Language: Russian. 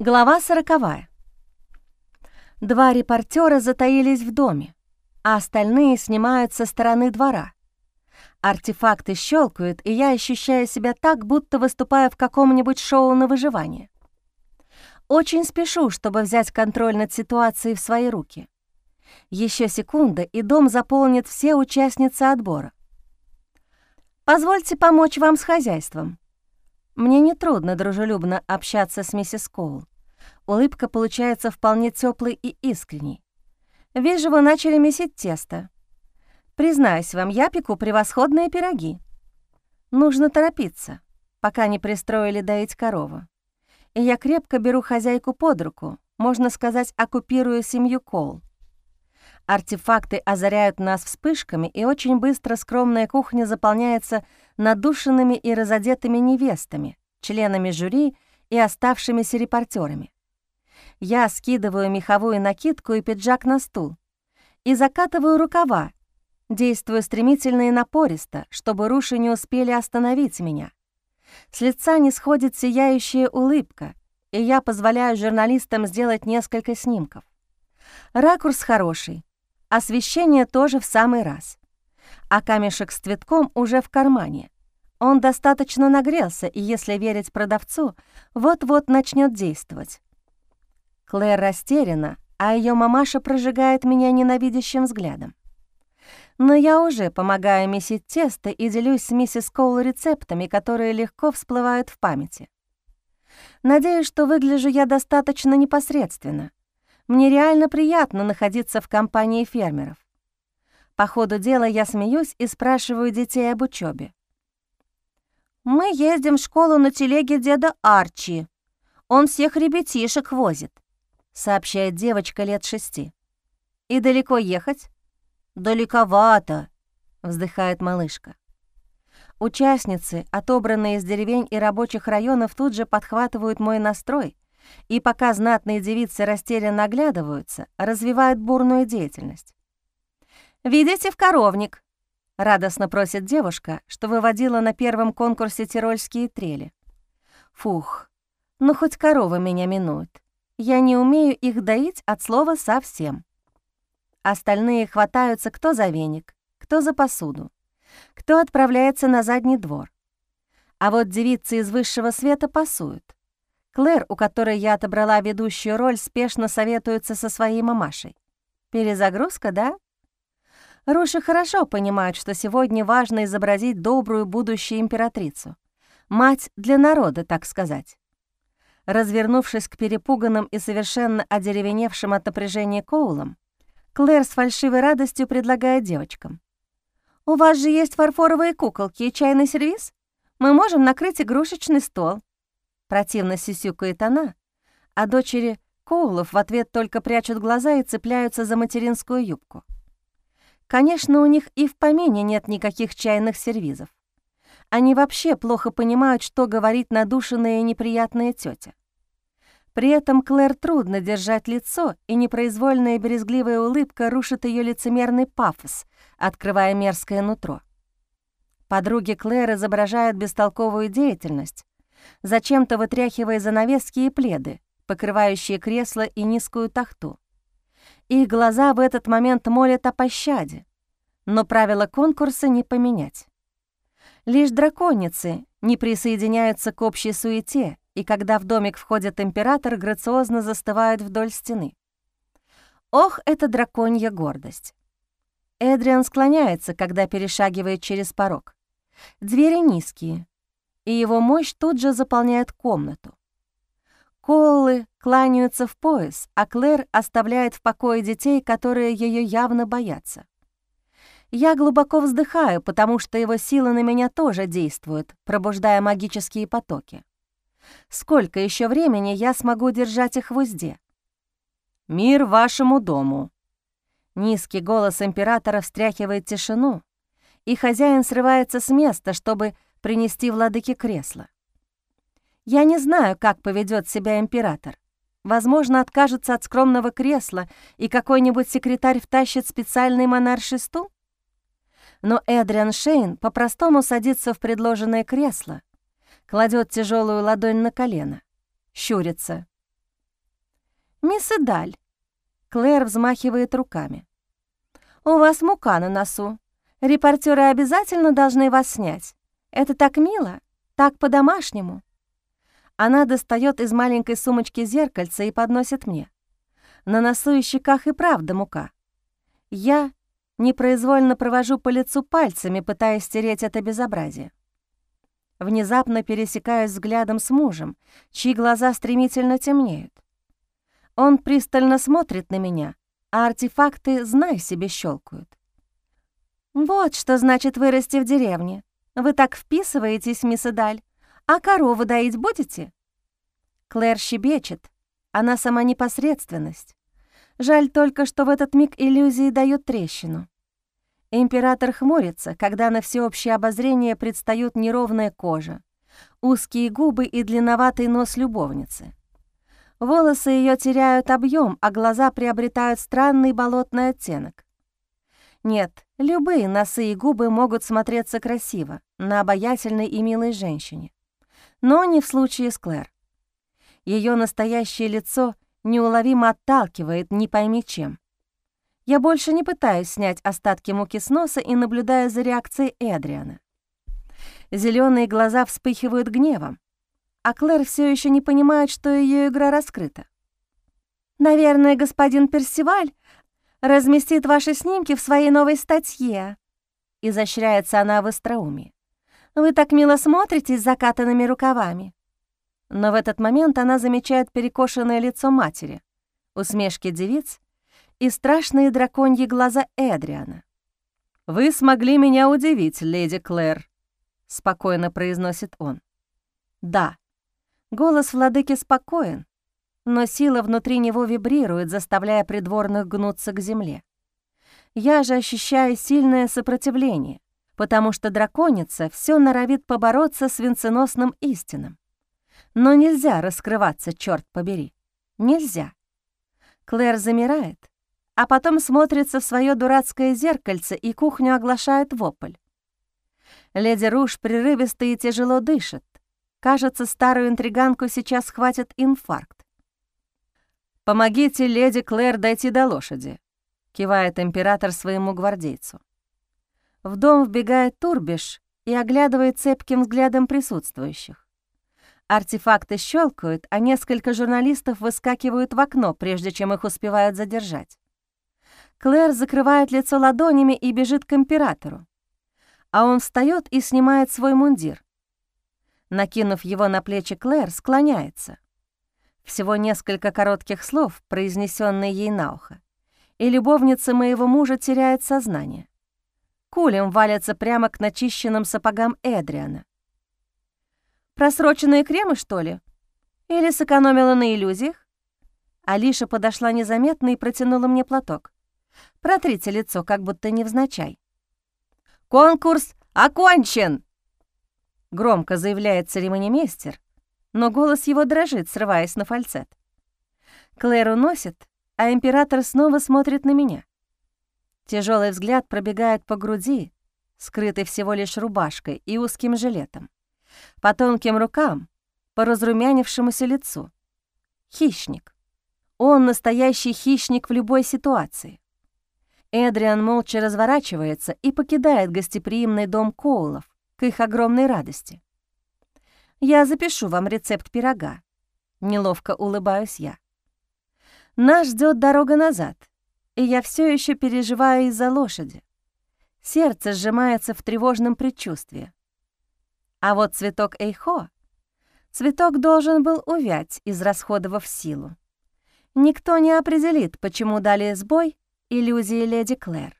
Глава сороковая. Два репортера затаились в доме, а остальные снимают со стороны двора. Артефакты щелкают, и я ощущаю себя так, будто выступаю в каком-нибудь шоу на выживание. Очень спешу, чтобы взять контроль над ситуацией в свои руки. Еще секунда, и дом заполнит все участницы отбора. «Позвольте помочь вам с хозяйством». Мне нетрудно дружелюбно общаться с миссис Коул. Улыбка получается вполне теплой и искренней. «Вижу, вы начали месить тесто. Признаюсь вам, я пеку превосходные пироги. Нужно торопиться, пока не пристроили доить корову. И я крепко беру хозяйку под руку, можно сказать, оккупирую семью Коул. Артефакты озаряют нас вспышками, и очень быстро скромная кухня заполняется надушенными и разодетыми невестами, членами жюри и оставшимися репортерами. Я скидываю меховую накидку и пиджак на стул и закатываю рукава, действуя стремительно и напористо, чтобы руши не успели остановить меня. С лица не сходит сияющая улыбка, и я позволяю журналистам сделать несколько снимков. Ракурс хороший, Освещение тоже в самый раз. А камешек с цветком уже в кармане. Он достаточно нагрелся, и, если верить продавцу, вот-вот начнет действовать. Клэр растеряна, а ее мамаша прожигает меня ненавидящим взглядом. Но я уже помогаю месить тесто и делюсь с миссис Коул рецептами, которые легко всплывают в памяти. Надеюсь, что выгляжу я достаточно непосредственно, мне реально приятно находиться в компании фермеров. По ходу дела я смеюсь и спрашиваю детей об учебе. «Мы ездим в школу на телеге деда Арчи. Он всех ребятишек возит», — сообщает девочка лет шести. «И далеко ехать?» «Далековато», — вздыхает малышка. Участницы, отобранные из деревень и рабочих районов, тут же подхватывают мой настрой и пока знатные девицы растерянно оглядываются, развивают бурную деятельность. «Видите в коровник?» — радостно просит девушка, что выводила на первом конкурсе тирольские трели. «Фух, ну хоть коровы меня минуют. Я не умею их доить от слова совсем». Остальные хватаются кто за веник, кто за посуду, кто отправляется на задний двор. А вот девицы из высшего света пасуют. Клэр, у которой я отобрала ведущую роль, спешно советуется со своей мамашей. Перезагрузка, да? Руши хорошо понимают, что сегодня важно изобразить добрую будущую императрицу. Мать для народа, так сказать. Развернувшись к перепуганным и совершенно одеревеневшим от напряжения Коулам, Клэр с фальшивой радостью предлагает девочкам. «У вас же есть фарфоровые куколки и чайный сервиз? Мы можем накрыть игрушечный стол, Противно сисюкает она, а дочери Коулов в ответ только прячут глаза и цепляются за материнскую юбку. Конечно, у них и в помине нет никаких чайных сервизов. Они вообще плохо понимают, что говорит надушенная и неприятная тетя. При этом Клэр трудно держать лицо, и непроизвольная березгливая улыбка рушит ее лицемерный пафос, открывая мерзкое нутро. Подруги Клэр изображают бестолковую деятельность, зачем-то вытряхивая занавески и пледы, покрывающие кресло и низкую тахту. Их глаза в этот момент молят о пощаде, но правила конкурса не поменять. Лишь драконицы не присоединяются к общей суете, и когда в домик входит император, грациозно застывают вдоль стены. Ох, это драконья гордость. Эдриан склоняется, когда перешагивает через порог. Двери низкие, и его мощь тут же заполняет комнату. Коллы кланяются в пояс, а Клэр оставляет в покое детей, которые ее явно боятся. Я глубоко вздыхаю, потому что его сила на меня тоже действует, пробуждая магические потоки. Сколько еще времени я смогу держать их в узде? «Мир вашему дому!» Низкий голос императора встряхивает тишину, и хозяин срывается с места, чтобы принести владыке кресло. Я не знаю, как поведет себя император. Возможно, откажется от скромного кресла, и какой-нибудь секретарь втащит специальный монарший стул? Но Эдриан Шейн по-простому садится в предложенное кресло, кладет тяжелую ладонь на колено, щурится. «Мисс Эдаль», — Клэр взмахивает руками. «У вас мука на носу. Репортеры обязательно должны вас снять. Это так мило, так по-домашнему». Она достает из маленькой сумочки зеркальце и подносит мне. На носу и щеках и правда мука. Я непроизвольно провожу по лицу пальцами, пытаясь стереть это безобразие. Внезапно пересекаюсь взглядом с мужем, чьи глаза стремительно темнеют. Он пристально смотрит на меня, а артефакты, знай себе, щелкают. «Вот что значит вырасти в деревне. Вы так вписываетесь, мисс Эдаль. А корову доить будете?» Клэр щебечет. Она сама непосредственность. Жаль только, что в этот миг иллюзии дают трещину. Император хмурится, когда на всеобщее обозрение предстают неровная кожа, узкие губы и длинноватый нос любовницы. Волосы ее теряют объем, а глаза приобретают странный болотный оттенок. Нет, любые носы и губы могут смотреться красиво на обаятельной и милой женщине. Но не в случае с Клэр. Ее настоящее лицо неуловимо отталкивает не пойми чем. Я больше не пытаюсь снять остатки муки с носа и наблюдаю за реакцией Эдриана. Зеленые глаза вспыхивают гневом, а Клэр все еще не понимает, что ее игра раскрыта. «Наверное, господин Персиваль разместит ваши снимки в своей новой статье», — изощряется она в остроумии. «Вы так мило смотритесь с закатанными рукавами». Но в этот момент она замечает перекошенное лицо матери, усмешки девиц и страшные драконьи глаза Эдриана. «Вы смогли меня удивить, леди Клэр», — спокойно произносит он. «Да, голос владыки спокоен, но сила внутри него вибрирует, заставляя придворных гнуться к земле. Я же ощущаю сильное сопротивление, потому что драконица все норовит побороться с венценосным истинным. Но нельзя раскрываться, черт побери. Нельзя. Клэр замирает, а потом смотрится в свое дурацкое зеркальце, и кухню оглашает вопль. Леди Руш прерывисто и тяжело дышит. Кажется, старую интриганку сейчас хватит инфаркт. «Помогите леди Клэр дойти до лошади», — кивает император своему гвардейцу. В дом вбегает Турбиш и оглядывает цепким взглядом присутствующих. Артефакты щелкают, а несколько журналистов выскакивают в окно, прежде чем их успевают задержать. Клэр закрывает лицо ладонями и бежит к императору. А он встает и снимает свой мундир. Накинув его на плечи Клэр, склоняется. Всего несколько коротких слов, произнесенные ей на ухо, и любовница моего мужа теряет сознание. Кулем валятся прямо к начищенным сапогам Эдриана. «Просроченные кремы, что ли? Или сэкономила на иллюзиях?» Алиша подошла незаметно и протянула мне платок. Протрите лицо, как будто невзначай. «Конкурс окончен!» Громко заявляет церемонимейстер, но голос его дрожит, срываясь на фальцет. Клэр уносит, а император снова смотрит на меня. Тяжелый взгляд пробегает по груди, скрытой всего лишь рубашкой и узким жилетом, по тонким рукам, по разрумянившемуся лицу. Хищник. Он настоящий хищник в любой ситуации. Эдриан молча разворачивается и покидает гостеприимный дом Коулов к их огромной радости. «Я запишу вам рецепт пирога», — неловко улыбаюсь я. Нас ждет дорога назад, и я все еще переживаю из-за лошади. Сердце сжимается в тревожном предчувствии. А вот цветок Эйхо, цветок должен был увять, израсходовав силу. Никто не определит, почему дали сбой иллюзии леди Клэр.